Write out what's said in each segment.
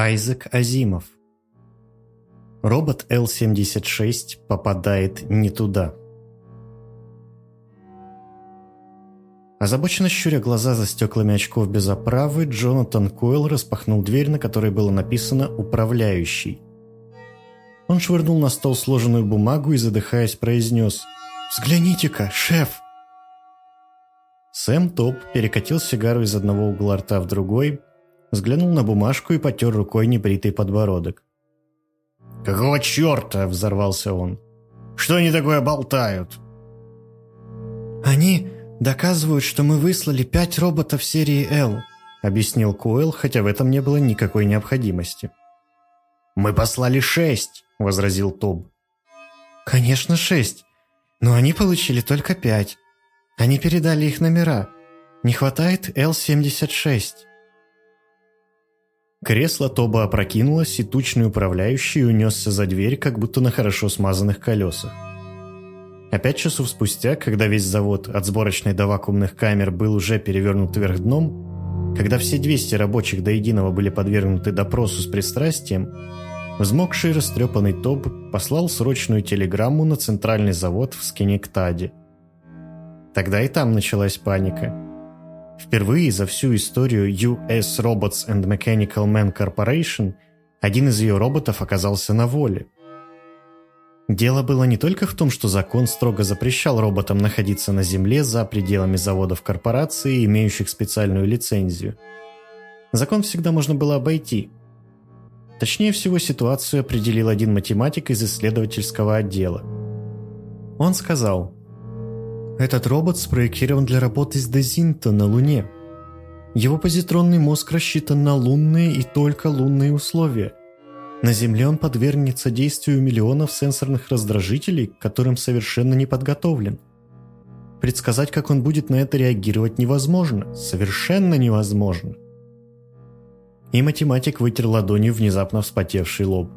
Айзек Азимов. Робот Л-76 попадает не туда. Озабоченно щуря глаза за стеклами очков без оправы, Джонатан Койл распахнул дверь, на которой было написано «Управляющий». Он швырнул на стол сложенную бумагу и, задыхаясь, произнес «Взгляните-ка, шеф!» Сэм Топ перекатил сигару из одного угла рта в другой, взглянул на бумажку и потер рукой небритый подбородок. «Какого черта?» – взорвался он. «Что они такое болтают?» «Они доказывают, что мы выслали пять роботов серии L», – объяснил Койл, хотя в этом не было никакой необходимости. «Мы послали шесть», – возразил Том. «Конечно, шесть. Но они получили только пять. Они передали их номера. Не хватает Л-76». Кресло Тоба опрокинулось, и тучный управляющий унесся за дверь, как будто на хорошо смазанных колесах. А пять часов спустя, когда весь завод от сборочной до вакуумных камер был уже перевернут вверх дном, когда все 200 рабочих до единого были подвергнуты допросу с пристрастием, взмокший растрепанный Тоб послал срочную телеграмму на центральный завод в Скинектаде. Тогда и там началась паника – Впервые за всю историю US Robots and Mechanical Men Corporation один из ее роботов оказался на воле. Дело было не только в том, что закон строго запрещал роботам находиться на Земле за пределами заводов корпорации, имеющих специальную лицензию. Закон всегда можно было обойти. Точнее всего ситуацию определил один математик из исследовательского отдела. Он сказал – этот робот спроектирован для работы с Дезинто на Луне. Его позитронный мозг рассчитан на лунные и только лунные условия. На Земле он подвергнется действию миллионов сенсорных раздражителей, к которым совершенно не подготовлен. Предсказать, как он будет на это реагировать, невозможно. Совершенно невозможно. И математик вытер ладонью внезапно вспотевший лоб.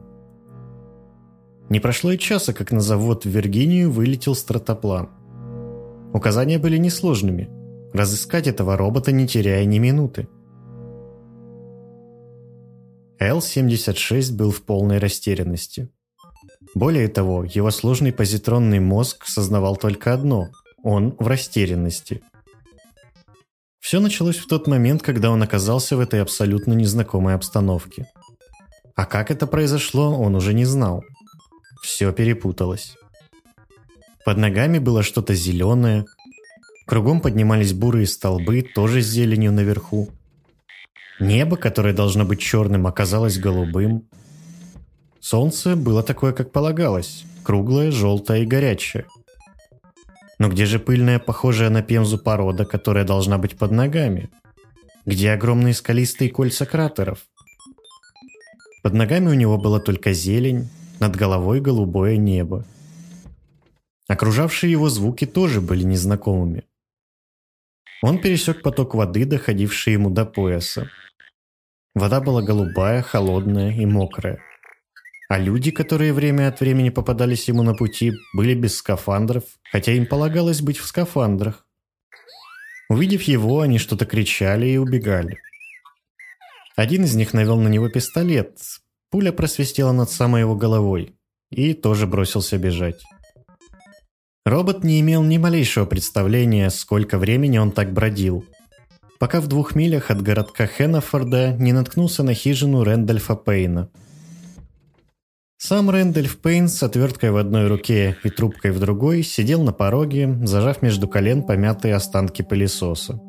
Не прошло и часа, как на завод в Виргинию вылетел стратоплан – Указания были несложными. Разыскать этого робота, не теряя ни минуты. Л-76 был в полной растерянности. Более того, его сложный позитронный мозг сознавал только одно – он в растерянности. Все началось в тот момент, когда он оказался в этой абсолютно незнакомой обстановке. А как это произошло, он уже не знал. Все перепуталось. Под ногами было что-то зеленое. Кругом поднимались бурые столбы, тоже с зеленью наверху. Небо, которое должно быть черным, оказалось голубым. Солнце было такое, как полагалось. Круглое, желтое и горячее. Но где же пыльная, похожая на пемзу порода, которая должна быть под ногами? Где огромные скалистые кольца кратеров? Под ногами у него была только зелень, над головой голубое небо. Окружавшие его звуки тоже были незнакомыми. Он пересек поток воды, доходивший ему до пояса. Вода была голубая, холодная и мокрая. А люди, которые время от времени попадались ему на пути, были без скафандров, хотя им полагалось быть в скафандрах. Увидев его, они что-то кричали и убегали. Один из них навел на него пистолет. Пуля просвистела над самой его головой и тоже бросился бежать. Робот не имел ни малейшего представления, сколько времени он так бродил, пока в двух милях от городка Хеннефорда не наткнулся на хижину Рэндольфа Пейна. Сам Рэндольф Пейн с отверткой в одной руке и трубкой в другой сидел на пороге, зажав между колен помятые останки пылесоса.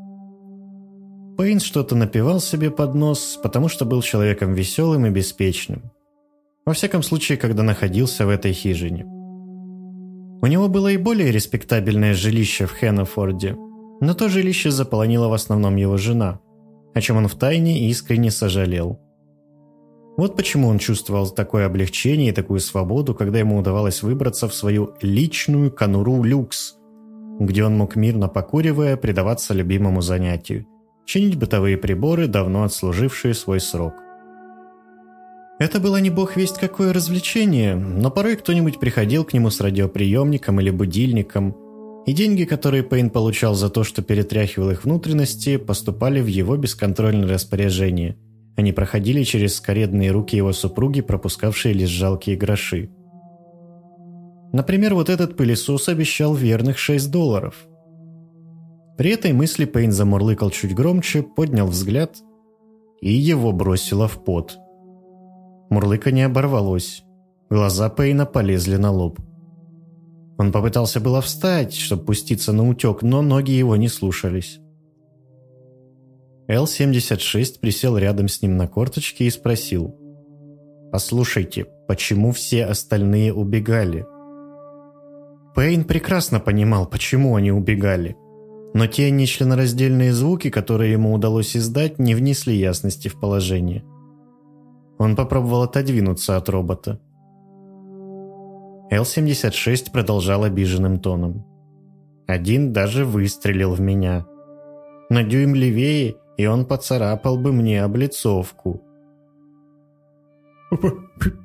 Пейн что-то напевал себе под нос, потому что был человеком веселым и беспечным. Во всяком случае, когда находился в этой хижине – у него было и более респектабельное жилище в Хеннефорде, но то жилище заполонила в основном его жена, о чем он втайне искренне сожалел. Вот почему он чувствовал такое облегчение и такую свободу, когда ему удавалось выбраться в свою личную конуру люкс, где он мог мирно покуривая предаваться любимому занятию – чинить бытовые приборы, давно отслужившие свой срок. Это было не бог весть какое развлечение, но порой кто-нибудь приходил к нему с радиоприемником или будильником, и деньги, которые Пейн получал за то, что перетряхивал их внутренности, поступали в его бесконтрольное распоряжение, они проходили через скоредные руки его супруги, пропускавшие лишь жалкие гроши. Например, вот этот пылесос обещал верных 6 долларов. При этой мысли Пейн замурлыкал чуть громче, поднял взгляд и его бросило в пот. Мурлыка не оборвалось. Глаза Пейна полезли на лоб. Он попытался было встать, чтобы пуститься на утек, но ноги его не слушались. Л-76 присел рядом с ним на корточке и спросил. «Послушайте, почему все остальные убегали?» Пейн прекрасно понимал, почему они убегали. Но те нечленораздельные звуки, которые ему удалось издать, не внесли ясности в положение. Он попробовал отодвинуться от робота. Л-76 продолжал обиженным тоном. «Один даже выстрелил в меня. На дюйм левее, и он поцарапал бы мне облицовку».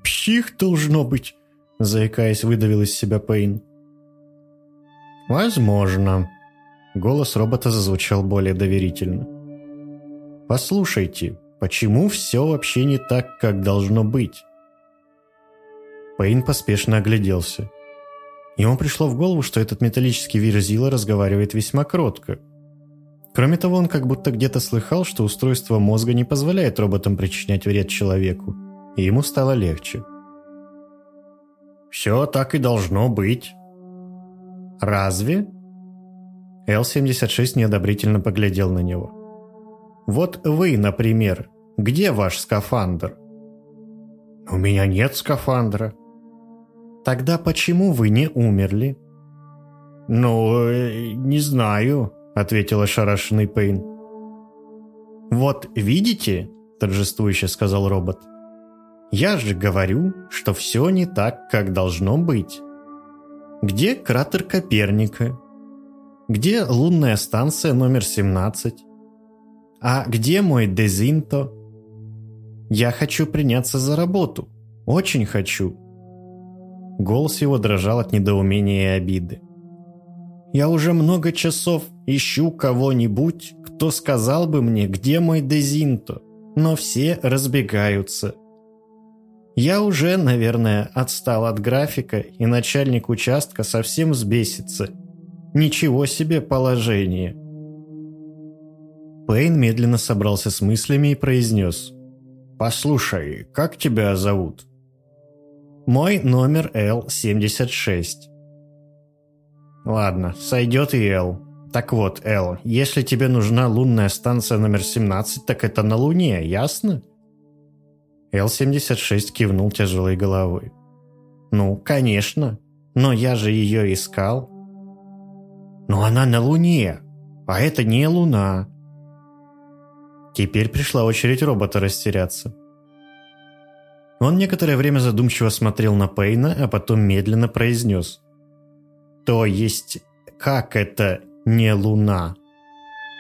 «Псих должно быть», — заикаясь, выдавил из себя Пейн. «Возможно». Голос робота зазвучал более доверительно. «Послушайте, почему все вообще не так, как должно быть?» Пейн поспешно огляделся. Ему пришло в голову, что этот металлический верзила разговаривает весьма кротко. Кроме того, он как будто где-то слыхал, что устройство мозга не позволяет роботам причинять вред человеку, и ему стало легче. «Все так и должно быть». «Разве?» Л-76 неодобрительно поглядел на него. «Вот вы, например, где ваш скафандр?» «У меня нет скафандра», Тогда почему вы не умерли? Ну, э, не знаю, ответил ошарашенный Пейн. Вот видите, торжествующе сказал робот. Я же говорю, что все не так, как должно быть. Где кратер Коперника? Где лунная станция номер 17? А где мой Дезинто? Я хочу приняться за работу. Очень хочу. Голос его дрожал от недоумения и обиды. «Я уже много часов ищу кого-нибудь, кто сказал бы мне, где мой Дезинто, но все разбегаются. Я уже, наверное, отстал от графика, и начальник участка совсем взбесится. Ничего себе положение!» Пейн медленно собрался с мыслями и произнес. «Послушай, как тебя зовут?» Мой номер Л-76. Ладно, сойдет и Л. Так вот, Л, если тебе нужна лунная станция номер 17, так это на Луне, ясно? Л-76 кивнул тяжелой головой. Ну, конечно. Но я же ее искал. Но она на Луне, а это не Луна. Теперь пришла очередь робота растеряться. Он некоторое время задумчиво смотрел на Пейна, а потом медленно произнес. «То есть, как это не Луна?»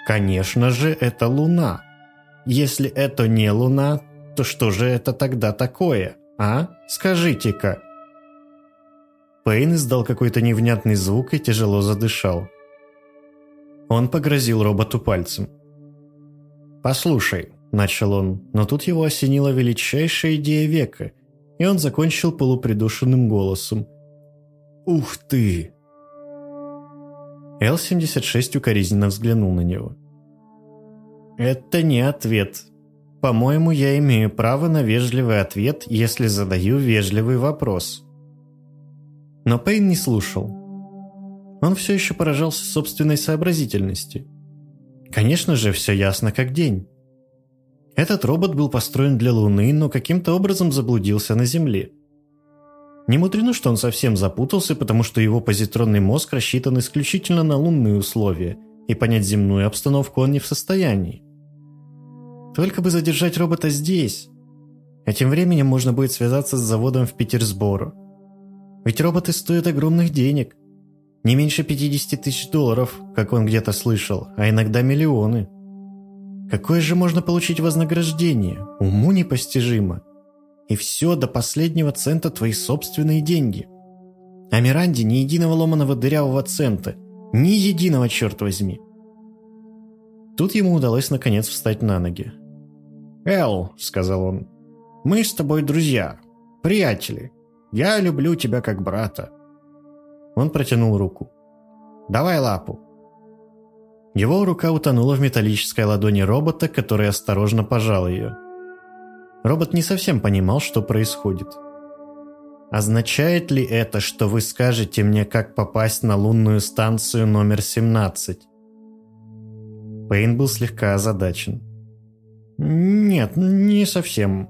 «Конечно же, это Луна. Если это не Луна, то что же это тогда такое, а? Скажите-ка». Пейн издал какой-то невнятный звук и тяжело задышал. Он погрозил роботу пальцем. «Послушай, – начал он, но тут его осенила величайшая идея века, и он закончил полупридушенным голосом. «Ух ты!» Л-76 укоризненно взглянул на него. «Это не ответ. По-моему, я имею право на вежливый ответ, если задаю вежливый вопрос». Но Пейн не слушал. Он все еще поражался собственной сообразительности. Конечно же, все ясно как день. Этот робот был построен для Луны, но каким-то образом заблудился на Земле. Не мудрено, что он совсем запутался, потому что его позитронный мозг рассчитан исключительно на лунные условия, и понять земную обстановку он не в состоянии. Только бы задержать робота здесь. А тем временем можно будет связаться с заводом в Петерсборо. Ведь роботы стоят огромных денег. Не меньше 50 тысяч долларов, как он где-то слышал, а иногда миллионы. Какое же можно получить вознаграждение? Уму непостижимо. И все до последнего цента твои собственные деньги. А Миранде ни единого ломаного дырявого цента. Ни единого, черт возьми. Тут ему удалось наконец встать на ноги. «Эл», — сказал он, — «мы с тобой друзья, приятели. Я люблю тебя как брата». Он протянул руку. «Давай лапу». Его рука утонула в металлической ладони робота, который осторожно пожал ее. Робот не совсем понимал, что происходит. «Означает ли это, что вы скажете мне, как попасть на лунную станцию номер 17?» Пейн был слегка озадачен. «Нет, не совсем.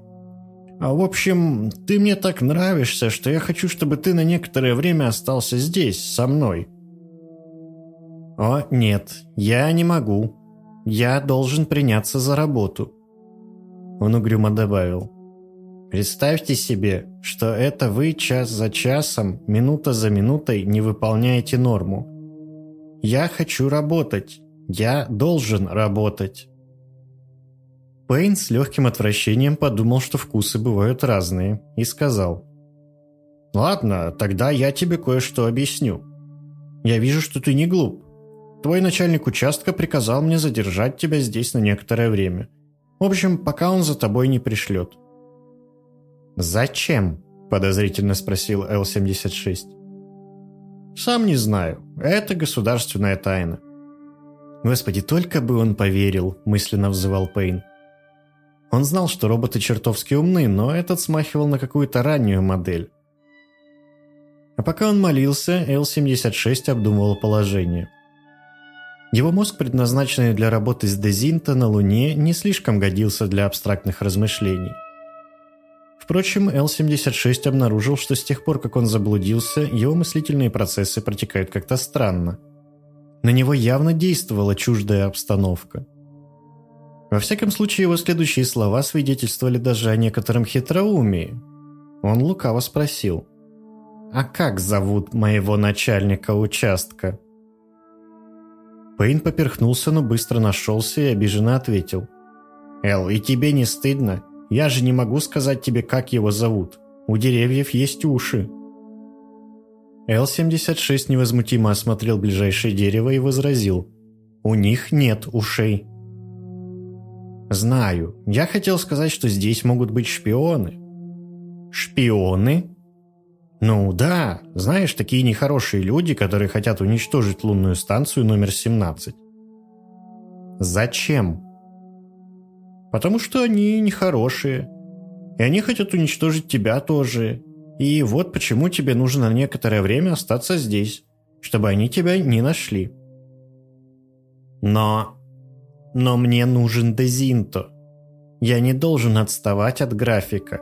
А в общем, ты мне так нравишься, что я хочу, чтобы ты на некоторое время остался здесь, со мной». «О, нет, я не могу. Я должен приняться за работу». Он угрюмо добавил. «Представьте себе, что это вы час за часом, минута за минутой не выполняете норму. Я хочу работать. Я должен работать». Пейн с легким отвращением подумал, что вкусы бывают разные, и сказал. «Ладно, тогда я тебе кое-что объясню. Я вижу, что ты не глуп. Твой начальник участка приказал мне задержать тебя здесь на некоторое время. В общем, пока он за тобой не пришлет». «Зачем?» – подозрительно спросил Л-76. «Сам не знаю. Это государственная тайна». «Господи, только бы он поверил», – мысленно взывал Пейн. Он знал, что роботы чертовски умны, но этот смахивал на какую-то раннюю модель. А пока он молился, Л-76 обдумывал положение – его мозг, предназначенный для работы с Дезинта на Луне, не слишком годился для абстрактных размышлений. Впрочем, Л-76 обнаружил, что с тех пор, как он заблудился, его мыслительные процессы протекают как-то странно. На него явно действовала чуждая обстановка. Во всяком случае, его следующие слова свидетельствовали даже о некотором хитроумии. Он лукаво спросил. «А как зовут моего начальника участка?» Пейн поперхнулся, но быстро нашелся и обиженно ответил. «Эл, и тебе не стыдно? Я же не могу сказать тебе, как его зовут. У деревьев есть уши». Л-76 невозмутимо осмотрел ближайшее дерево и возразил. «У них нет ушей». «Знаю. Я хотел сказать, что здесь могут быть шпионы». «Шпионы?» Ну да, знаешь, такие нехорошие люди, которые хотят уничтожить лунную станцию номер 17. Зачем? Потому что они нехорошие. И они хотят уничтожить тебя тоже. И вот почему тебе нужно на некоторое время остаться здесь, чтобы они тебя не нашли. Но... Но мне нужен Дезинто. Я не должен отставать от графика.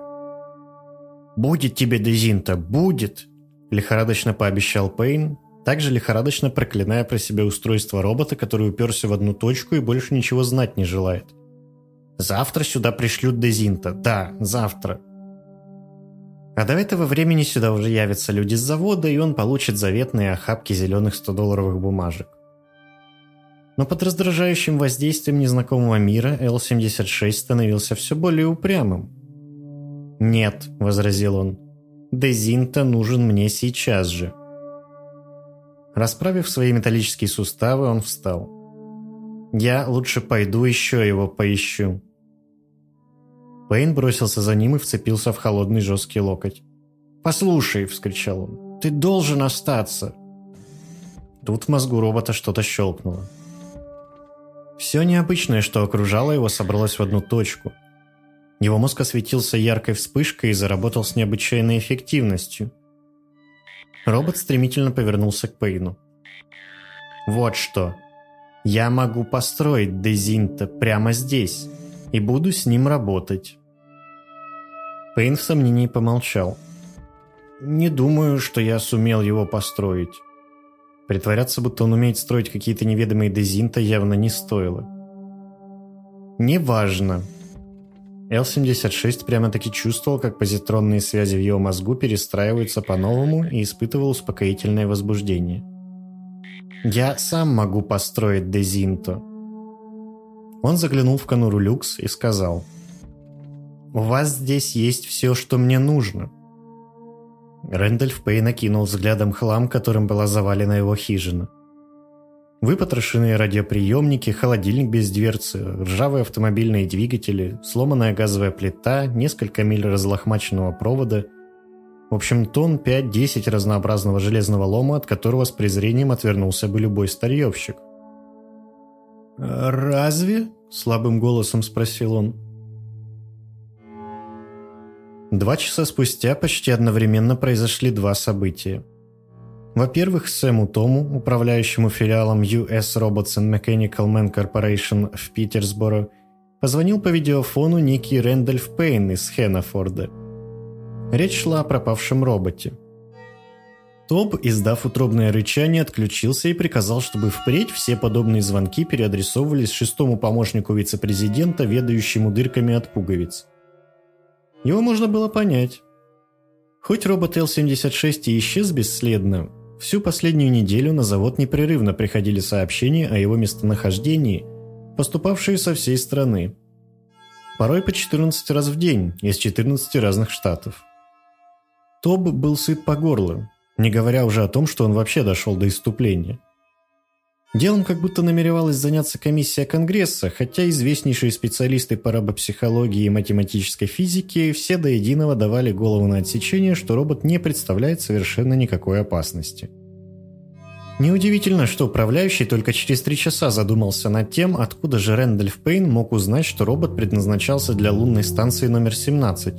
«Будет тебе Дезинта, будет!» Лихорадочно пообещал Пейн, также лихорадочно проклиная про себя устройство робота, который уперся в одну точку и больше ничего знать не желает. «Завтра сюда пришлют Дезинта, да, завтра!» А до этого времени сюда уже явятся люди с завода, и он получит заветные охапки зеленых 100-долларовых бумажек. Но под раздражающим воздействием незнакомого мира L-76 становился все более упрямым. «Нет», — возразил он, — «Дезинта нужен мне сейчас же». Расправив свои металлические суставы, он встал. «Я лучше пойду еще его поищу». Пейн бросился за ним и вцепился в холодный жесткий локоть. «Послушай», — вскричал он, — «ты должен остаться». Тут в мозгу робота что-то щелкнуло. Все необычное, что окружало его, собралось в одну точку — его мозг осветился яркой вспышкой и заработал с необычайной эффективностью. Робот стремительно повернулся к Пейну. «Вот что. Я могу построить Дезинта прямо здесь и буду с ним работать». Пейн в сомнении помолчал. «Не думаю, что я сумел его построить». Притворяться, будто он умеет строить какие-то неведомые Дезинта, явно не стоило. «Неважно», Л-76 прямо-таки чувствовал, как позитронные связи в его мозгу перестраиваются по-новому и испытывал успокоительное возбуждение. «Я сам могу построить Дезинто». Он заглянул в конуру люкс и сказал. «У вас здесь есть все, что мне нужно». Рэндальф Пей накинул взглядом хлам, которым была завалена его хижина. Выпотрошенные радиоприемники, холодильник без дверцы, ржавые автомобильные двигатели, сломанная газовая плита, несколько миль разлохмаченного провода. В общем, тонн 5-10 разнообразного железного лома, от которого с презрением отвернулся бы любой старьевщик. «Разве?» – слабым голосом спросил он. Два часа спустя почти одновременно произошли два события – во-первых, Сэму Тому, управляющему филиалом US Robots and Mechanical Man Corporation в Питерсборо, позвонил по видеофону некий Рэндольф Пейн из Хеннефорда. Речь шла о пропавшем роботе. Тоб, издав утробное рычание, отключился и приказал, чтобы впредь все подобные звонки переадресовывались шестому помощнику вице-президента, ведающему дырками от пуговиц. Его можно было понять. Хоть робот Л-76 и исчез бесследно, Всю последнюю неделю на завод непрерывно приходили сообщения о его местонахождении, поступавшие со всей страны. Порой по 14 раз в день из 14 разных штатов. Тоб был сыт по горло, не говоря уже о том, что он вообще дошел до иступления. Делом как будто намеревалась заняться комиссия Конгресса, хотя известнейшие специалисты по робопсихологии и математической физике все до единого давали голову на отсечение, что робот не представляет совершенно никакой опасности. Неудивительно, что управляющий только через три часа задумался над тем, откуда же Рэндольф Пейн мог узнать, что робот предназначался для лунной станции номер 17.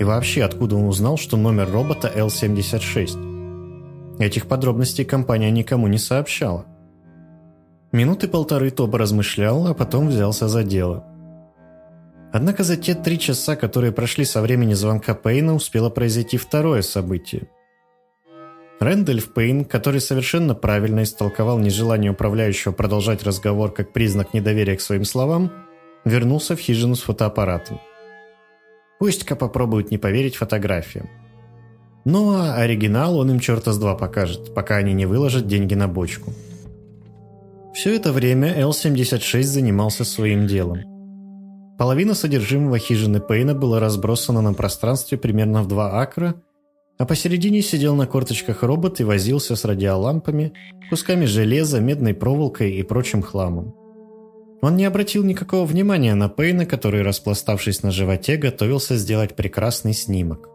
И вообще, откуда он узнал, что номер робота L-76. Этих подробностей компания никому не сообщала. Минуты полторы Тоба размышлял, а потом взялся за дело. Однако за те три часа, которые прошли со времени звонка Пейна, успело произойти второе событие. Рэндольф Пейн, который совершенно правильно истолковал нежелание управляющего продолжать разговор как признак недоверия к своим словам, вернулся в хижину с фотоаппаратом. Пусть-ка попробуют не поверить фотографиям. Ну а оригинал он им черта с два покажет, пока они не выложат деньги на бочку – все это время Л-76 занимался своим делом. Половина содержимого хижины Пейна была разбросана на пространстве примерно в 2 акра, а посередине сидел на корточках робот и возился с радиолампами, кусками железа, медной проволокой и прочим хламом. Он не обратил никакого внимания на Пейна, который, распластавшись на животе, готовился сделать прекрасный снимок.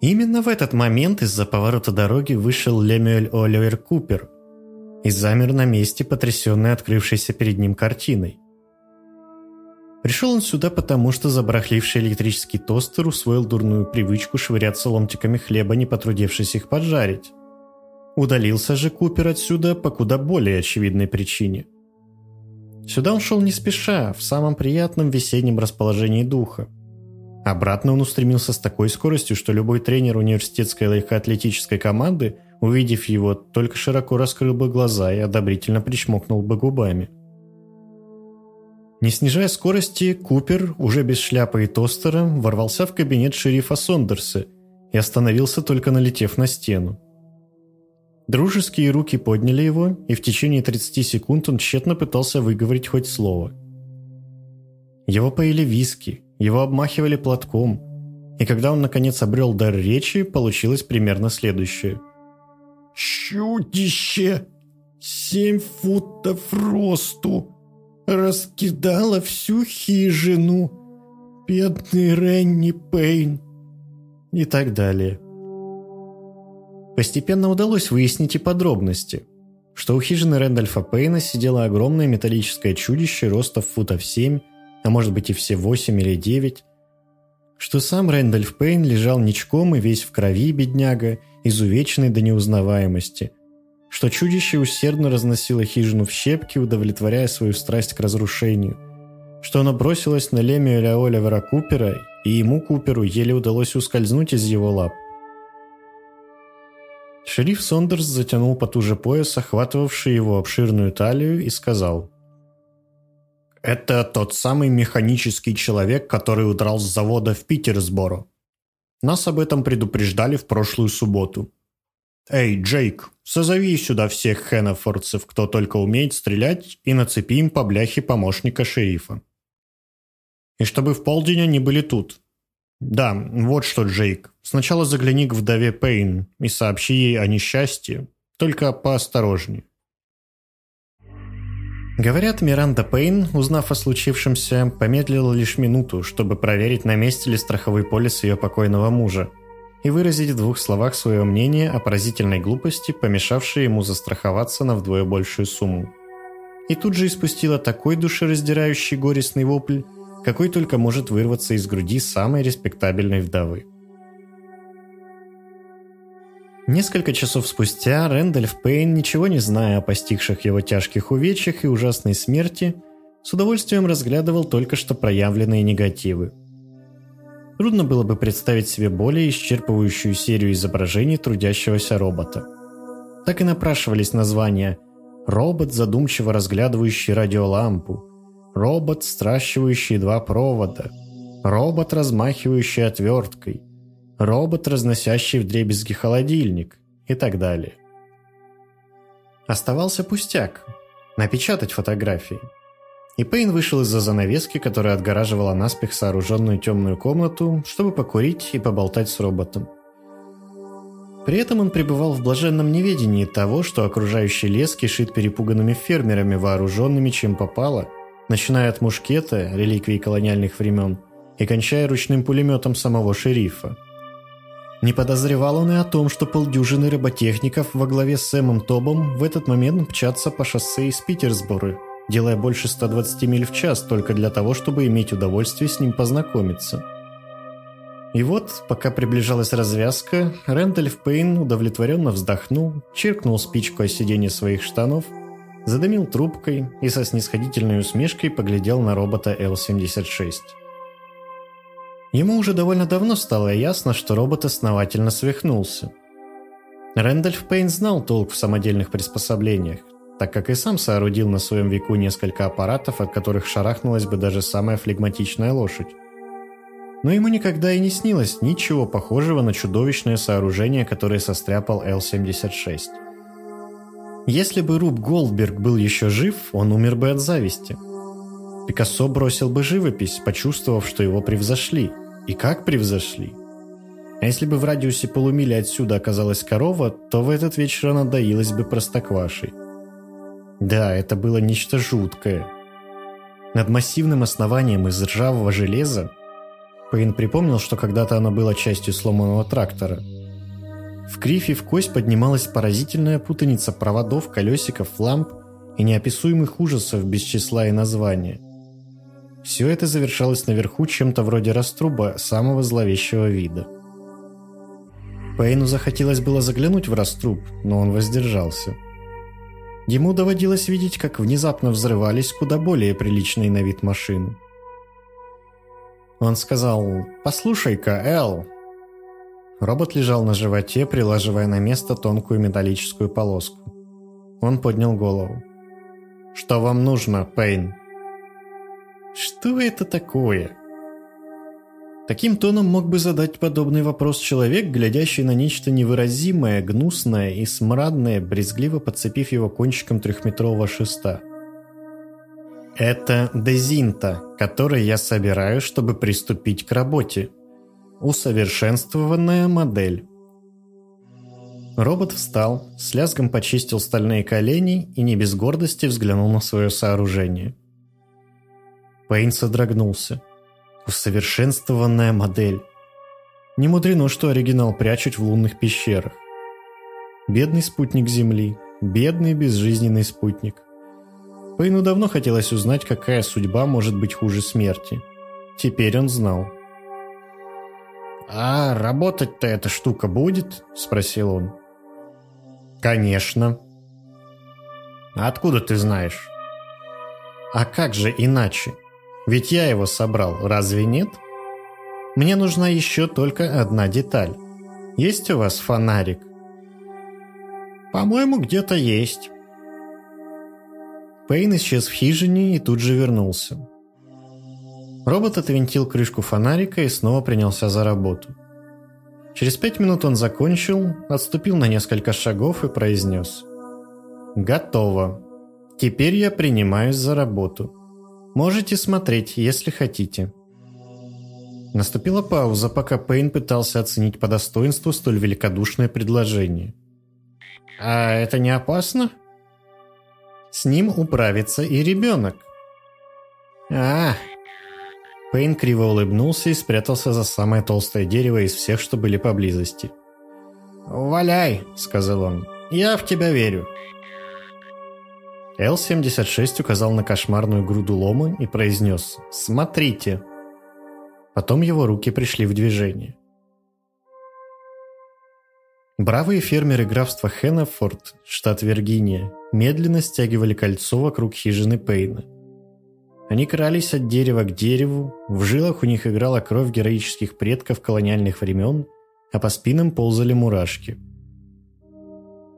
Именно в этот момент из-за поворота дороги вышел Лемюэль Оливер Купер – и замер на месте, потрясенный открывшейся перед ним картиной. Пришел он сюда потому, что забрахливший электрический тостер усвоил дурную привычку швыряться ломтиками хлеба, не потрудившись их поджарить. Удалился же Купер отсюда по куда более очевидной причине. Сюда он шел не спеша, в самом приятном весеннем расположении духа. Обратно он устремился с такой скоростью, что любой тренер университетской легкоатлетической команды – увидев его, только широко раскрыл бы глаза и одобрительно причмокнул бы губами. Не снижая скорости, Купер, уже без шляпы и тостера, ворвался в кабинет шерифа Сондерса и остановился, только налетев на стену. Дружеские руки подняли его, и в течение 30 секунд он тщетно пытался выговорить хоть слово. Его поили виски, его обмахивали платком, и когда он наконец обрел дар речи, получилось примерно следующее – Чудище! Семь футов росту! Раскидала всю хижину! Бедный Ренни Пейн!» И так далее. Постепенно удалось выяснить и подробности, что у хижины Рэндольфа Пейна сидело огромное металлическое чудище роста футов 7, а может быть и все 8 или 9, что сам Рэндольф Пейн лежал ничком и весь в крови, бедняга, изувеченный до неузнаваемости, что чудище усердно разносило хижину в щепки, удовлетворяя свою страсть к разрушению, что оно бросилось на Лемиэля Оливера Купера, и ему, Куперу, еле удалось ускользнуть из его лап. Шериф Сондерс затянул потуже пояс, охватывавший его обширную талию, и сказал «Это тот самый механический человек, который удрал с завода в Питерсборо. Нас об этом предупреждали в прошлую субботу. «Эй, Джейк, созови сюда всех хеннефордцев, кто только умеет стрелять, и нацепи им по бляхе помощника шерифа. И чтобы в полдень они были тут. Да, вот что, Джейк, сначала загляни к вдове Пейн и сообщи ей о несчастье, Только поосторожнее. Говорят, Миранда Пейн, узнав о случившемся, помедлила лишь минуту, чтобы проверить, на месте ли страховой полис ее покойного мужа, и выразить в двух словах свое мнение о поразительной глупости, помешавшей ему застраховаться на вдвое большую сумму. И тут же испустила такой душераздирающий горестный вопль, какой только может вырваться из груди самой респектабельной вдовы. Несколько часов спустя Рэндальф Пейн, ничего не зная о постигших его тяжких увечьях и ужасной смерти, с удовольствием разглядывал только что проявленные негативы. Трудно было бы представить себе более исчерпывающую серию изображений трудящегося робота. Так и напрашивались названия «Робот, задумчиво разглядывающий радиолампу», «Робот, стращивающий два провода», «Робот, размахивающий отверткой», робот, разносящий вдребезги холодильник и так далее. Оставался пустяк – напечатать фотографии. И Пейн вышел из-за занавески, которая отгораживала наспех сооруженную темную комнату, чтобы покурить и поболтать с роботом. При этом он пребывал в блаженном неведении того, что окружающий лес кишит перепуганными фермерами, вооруженными чем попало, начиная от мушкета, реликвии колониальных времен, и кончая ручным пулеметом самого шерифа – не подозревал он и о том, что полдюжины роботехников во главе с Сэмом Тобом в этот момент мчатся по шоссе из Питерсбора, делая больше 120 миль в час только для того, чтобы иметь удовольствие с ним познакомиться. И вот, пока приближалась развязка, Рэндальф Пейн удовлетворенно вздохнул, чиркнул спичку о сиденье своих штанов, задымил трубкой и со снисходительной усмешкой поглядел на робота Л-76. Ему уже довольно давно стало ясно, что робот основательно свихнулся. Рэндальф Пейн знал толк в самодельных приспособлениях, так как и сам соорудил на своем веку несколько аппаратов, от которых шарахнулась бы даже самая флегматичная лошадь. Но ему никогда и не снилось ничего похожего на чудовищное сооружение, которое состряпал Л-76. Если бы Руб Голдберг был еще жив, он умер бы от зависти. Пикассо бросил бы живопись, почувствовав, что его превзошли – и как превзошли? А если бы в радиусе полумили отсюда оказалась корова, то в этот вечер она доилась бы простоквашей. Да, это было нечто жуткое. Над массивным основанием из ржавого железа Пейн припомнил, что когда-то оно было частью сломанного трактора. В кривь и в кость поднималась поразительная путаница проводов, колесиков, ламп и неописуемых ужасов без числа и названия – все это завершалось наверху чем-то вроде раструба самого зловещего вида. Пейну захотелось было заглянуть в раструб, но он воздержался. Ему доводилось видеть, как внезапно взрывались куда более приличные на вид машины. Он сказал «Послушай-ка, Эл». Робот лежал на животе, прилаживая на место тонкую металлическую полоску. Он поднял голову. «Что вам нужно, Пейн?» Что это такое? Таким тоном мог бы задать подобный вопрос человек, глядящий на нечто невыразимое, гнусное и смрадное, брезгливо подцепив его кончиком трехметрового шеста. Это дезинта, который я собираю, чтобы приступить к работе. Усовершенствованная модель. Робот встал, с лязгом почистил стальные колени и не без гордости взглянул на свое сооружение. Пейн содрогнулся. Усовершенствованная модель. Не мудрено, что оригинал прячут в лунных пещерах. Бедный спутник Земли. Бедный безжизненный спутник. Пейну давно хотелось узнать, какая судьба может быть хуже смерти. Теперь он знал. «А работать-то эта штука будет?» – спросил он. «Конечно». «А откуда ты знаешь?» «А как же иначе?» Ведь я его собрал, разве нет? Мне нужна еще только одна деталь. Есть у вас фонарик? По-моему, где-то есть. Пейн исчез в хижине и тут же вернулся. Робот отвинтил крышку фонарика и снова принялся за работу. Через пять минут он закончил, отступил на несколько шагов и произнес. «Готово. Теперь я принимаюсь за работу». Можете смотреть, если хотите. Наступила пауза, пока Пейн пытался оценить по достоинству столь великодушное предложение. А это не опасно? С ним управится и ребенок. А, Пейн криво улыбнулся и спрятался за самое толстое дерево из всех, что были поблизости. «Валяй», — сказал он, — «я в тебя верю». Л-76 указал на кошмарную груду лома и произнес «Смотрите». Потом его руки пришли в движение. Бравые фермеры графства Хеннефорд, штат Виргиния, медленно стягивали кольцо вокруг хижины Пейна. Они крались от дерева к дереву, в жилах у них играла кровь героических предков колониальных времен, а по спинам ползали мурашки.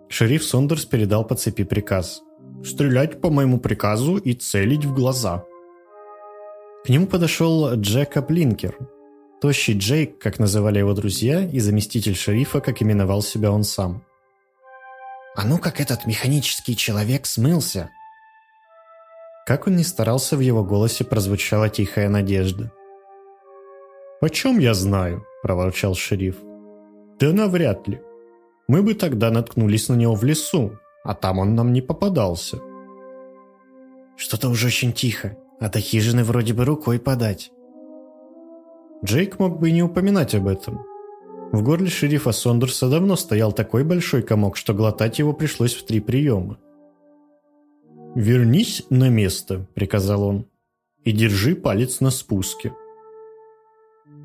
Шериф Сондерс передал по цепи приказ «Стрелять по моему приказу и целить в глаза». К нему подошел Джекоб Линкер, Тощий Джейк, как называли его друзья, и заместитель шерифа, как именовал себя он сам. «А ну как этот механический человек смылся!» Как он ни старался, в его голосе прозвучала тихая надежда. «Почем я знаю?» – проворчал шериф. «Да навряд ли. Мы бы тогда наткнулись на него в лесу, а там он нам не попадался». «Что-то уже очень тихо, а до хижины вроде бы рукой подать». Джейк мог бы и не упоминать об этом. В горле шерифа Сондерса давно стоял такой большой комок, что глотать его пришлось в три приема. «Вернись на место», — приказал он, — «и держи палец на спуске».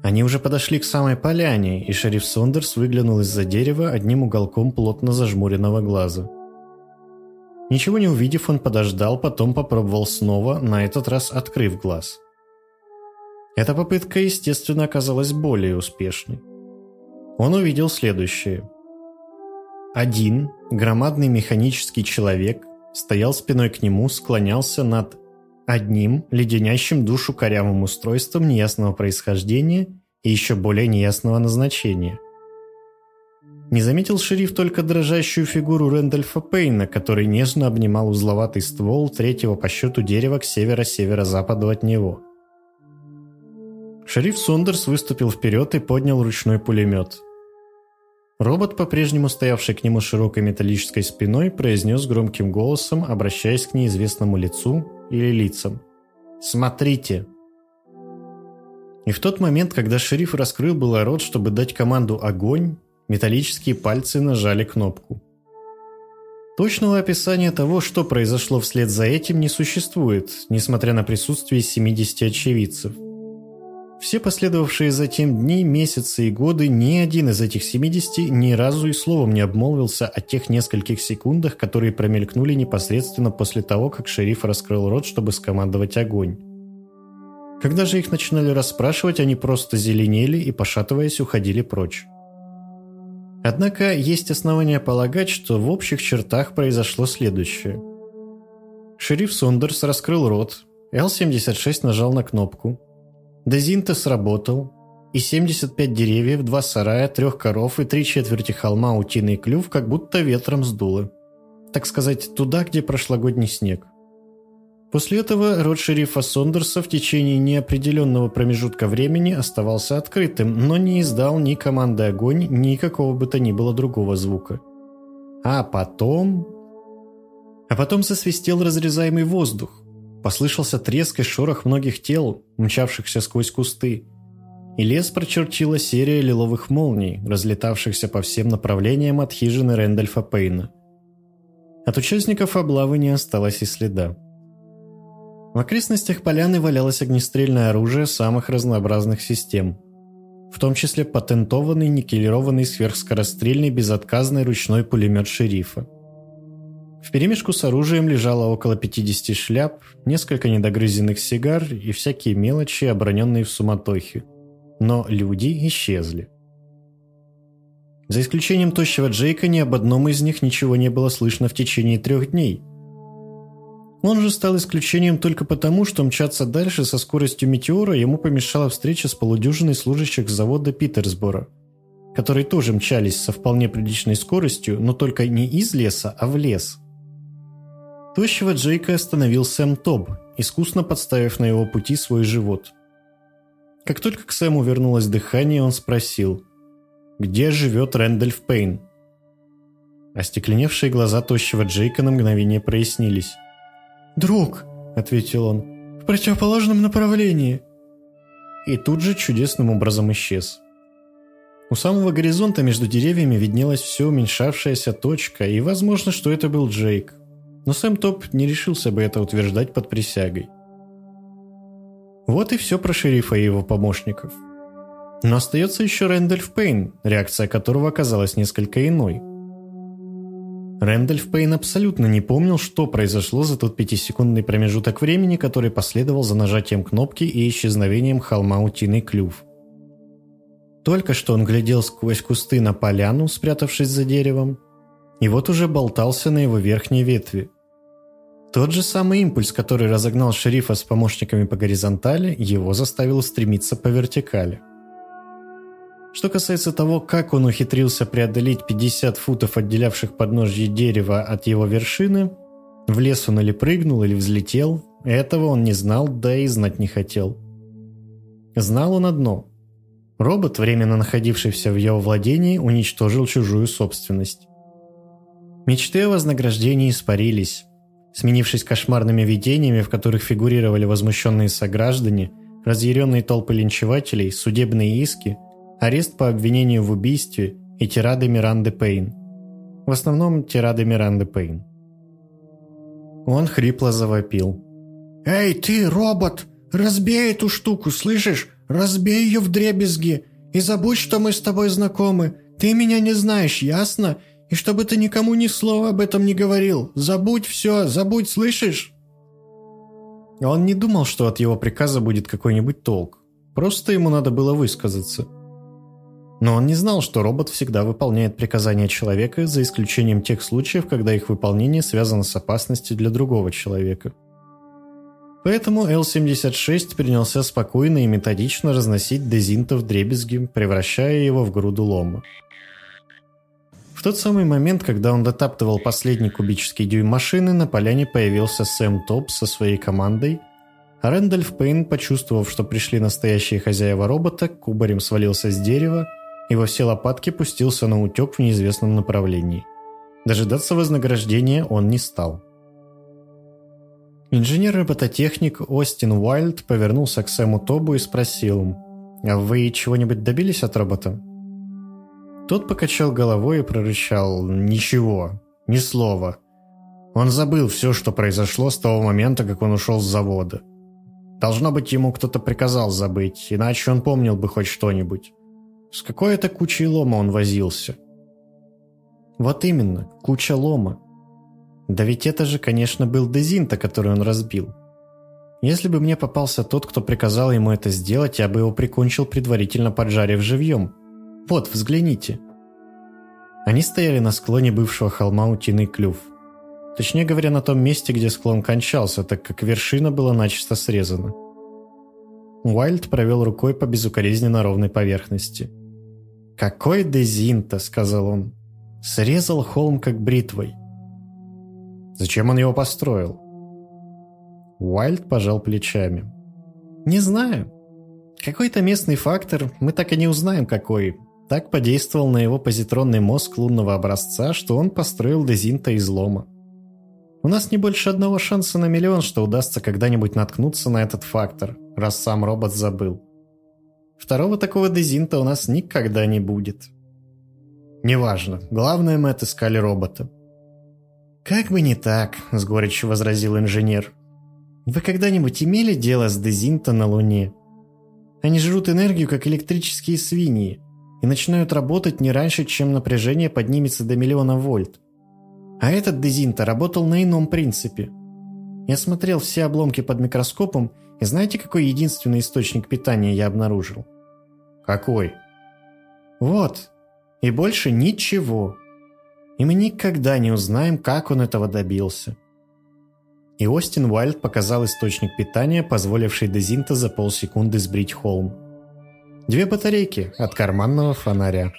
Они уже подошли к самой поляне, и шериф Сондерс выглянул из-за дерева одним уголком плотно зажмуренного глаза. Ничего не увидев, он подождал, потом попробовал снова, на этот раз открыв глаз. Эта попытка, естественно, оказалась более успешной. Он увидел следующее. Один громадный механический человек стоял спиной к нему, склонялся над одним леденящим душу корявым устройством неясного происхождения и еще более неясного назначения. Не заметил шериф только дрожащую фигуру Рэндольфа Пейна, который нежно обнимал узловатый ствол третьего по счету дерева к северо-северо-западу от него – Шериф Сундерс выступил вперед и поднял ручной пулемет. Робот, по-прежнему стоявший к нему широкой металлической спиной, произнес громким голосом, обращаясь к неизвестному лицу или лицам. «Смотрите!» И в тот момент, когда шериф раскрыл было рот, чтобы дать команду «Огонь», металлические пальцы нажали кнопку. Точного описания того, что произошло вслед за этим, не существует, несмотря на присутствие 70 очевидцев – все последовавшие затем дни, месяцы и годы ни один из этих 70 ни разу и словом не обмолвился о тех нескольких секундах, которые промелькнули непосредственно после того, как шериф раскрыл рот, чтобы скомандовать огонь. Когда же их начинали расспрашивать, они просто зеленели и, пошатываясь, уходили прочь. Однако есть основания полагать, что в общих чертах произошло следующее. Шериф Сондерс раскрыл рот, Л-76 нажал на кнопку, Дезинта сработал, и 75 деревьев, два сарая, трех коров и три четверти холма утиный клюв как будто ветром сдуло. Так сказать, туда, где прошлогодний снег. После этого рот шерифа Сондерса в течение неопределенного промежутка времени оставался открытым, но не издал ни команды «Огонь», ни какого бы то ни было другого звука. А потом... А потом засвистел разрезаемый воздух. Послышался треск и шорох многих тел, мчавшихся сквозь кусты. И лес прочертила серия лиловых молний, разлетавшихся по всем направлениям от хижины Рэндольфа Пейна. От участников облавы не осталось и следа. В окрестностях поляны валялось огнестрельное оружие самых разнообразных систем, в том числе патентованный никелированный сверхскорострельный безотказный ручной пулемет шерифа. В перемешку с оружием лежало около 50 шляп, несколько недогрызенных сигар и всякие мелочи, оброненные в суматохе. Но люди исчезли. За исключением тощего Джейка, ни об одном из них ничего не было слышно в течение трех дней. Он же стал исключением только потому, что мчаться дальше со скоростью метеора ему помешала встреча с полудюжиной служащих завода Питерсбора, которые тоже мчались со вполне приличной скоростью, но только не из леса, а в лес – Тощего Джейка остановил Сэм Тоб, искусно подставив на его пути свой живот. Как только к Сэму вернулось дыхание, он спросил, «Где живет Рэндольф Пейн?» Остекленевшие глаза тощего Джейка на мгновение прояснились. «Друг!» – ответил он. «В противоположном направлении!» И тут же чудесным образом исчез. У самого горизонта между деревьями виднелась все уменьшавшаяся точка, и возможно, что это был Джейк. Но Сэм Топ не решился бы это утверждать под присягой. Вот и все про шерифа и его помощников. Но остается еще Рэндольф Пейн, реакция которого оказалась несколько иной. Рэндольф Пейн абсолютно не помнил, что произошло за тот пятисекундный промежуток времени, который последовал за нажатием кнопки и исчезновением холма Утиный Клюв. Только что он глядел сквозь кусты на поляну, спрятавшись за деревом, и вот уже болтался на его верхней ветви. Тот же самый импульс, который разогнал шерифа с помощниками по горизонтали, его заставил стремиться по вертикали. Что касается того, как он ухитрился преодолеть 50 футов, отделявших подножье дерева от его вершины, в лес он или прыгнул, или взлетел, этого он не знал, да и знать не хотел. Знал он одно. Робот, временно находившийся в его владении, уничтожил чужую собственность. Мечты о вознаграждении испарились, сменившись кошмарными видениями, в которых фигурировали возмущенные сограждане, разъяренные толпы линчевателей, судебные иски, арест по обвинению в убийстве и тирады Миранды Пейн. В основном тирады Миранды Пейн. Он хрипло завопил. «Эй, ты, робот! Разбей эту штуку, слышишь? Разбей ее в дребезги и забудь, что мы с тобой знакомы. Ты меня не знаешь, ясно? И чтобы ты никому ни слова об этом не говорил. Забудь все, забудь, слышишь?» Он не думал, что от его приказа будет какой-нибудь толк. Просто ему надо было высказаться. Но он не знал, что робот всегда выполняет приказания человека, за исключением тех случаев, когда их выполнение связано с опасностью для другого человека. Поэтому Л-76 принялся спокойно и методично разносить дезинта в дребезги, превращая его в груду лома. В тот самый момент, когда он дотаптывал последний кубический дюйм машины, на поляне появился Сэм Топ со своей командой, а Рэндальф Пейн, почувствовав, что пришли настоящие хозяева робота, кубарем свалился с дерева и во все лопатки пустился на утек в неизвестном направлении. Дожидаться вознаграждения он не стал. Инженер-робототехник Остин Уайльд повернулся к Сэму Тобу и спросил, «А вы чего-нибудь добились от робота?» Тот покачал головой и прорычал «Ничего, ни слова». Он забыл все, что произошло с того момента, как он ушел с завода. Должно быть, ему кто-то приказал забыть, иначе он помнил бы хоть что-нибудь. С какой это кучей лома он возился? Вот именно, куча лома. Да ведь это же, конечно, был Дезинта, который он разбил. Если бы мне попался тот, кто приказал ему это сделать, я бы его прикончил, предварительно поджарив живьем. Вот, взгляните. Они стояли на склоне бывшего холма Утиный Клюв. Точнее говоря, на том месте, где склон кончался, так как вершина была начисто срезана. Уайльд провел рукой по безукоризненно ровной поверхности. «Какой Дезинта!» — сказал он. «Срезал холм как бритвой». «Зачем он его построил?» Уайльд пожал плечами. «Не знаю. Какой-то местный фактор, мы так и не узнаем какой, так подействовал на его позитронный мозг лунного образца, что он построил Дезинта из лома. У нас не больше одного шанса на миллион, что удастся когда-нибудь наткнуться на этот фактор, раз сам робот забыл. Второго такого дезинта у нас никогда не будет. Неважно, главное мы отыскали робота. «Как бы не так», — с горечью возразил инженер. «Вы когда-нибудь имели дело с дезинта на Луне? Они жрут энергию, как электрические свиньи, и начинают работать не раньше, чем напряжение поднимется до миллиона вольт. А этот дезинта работал на ином принципе. Я смотрел все обломки под микроскопом, и знаете, какой единственный источник питания я обнаружил? Какой? Вот. И больше ничего. И мы никогда не узнаем, как он этого добился. И Остин Уайльд показал источник питания, позволивший Дезинта за полсекунды сбрить холм. Две батарейки от карманного фонаря.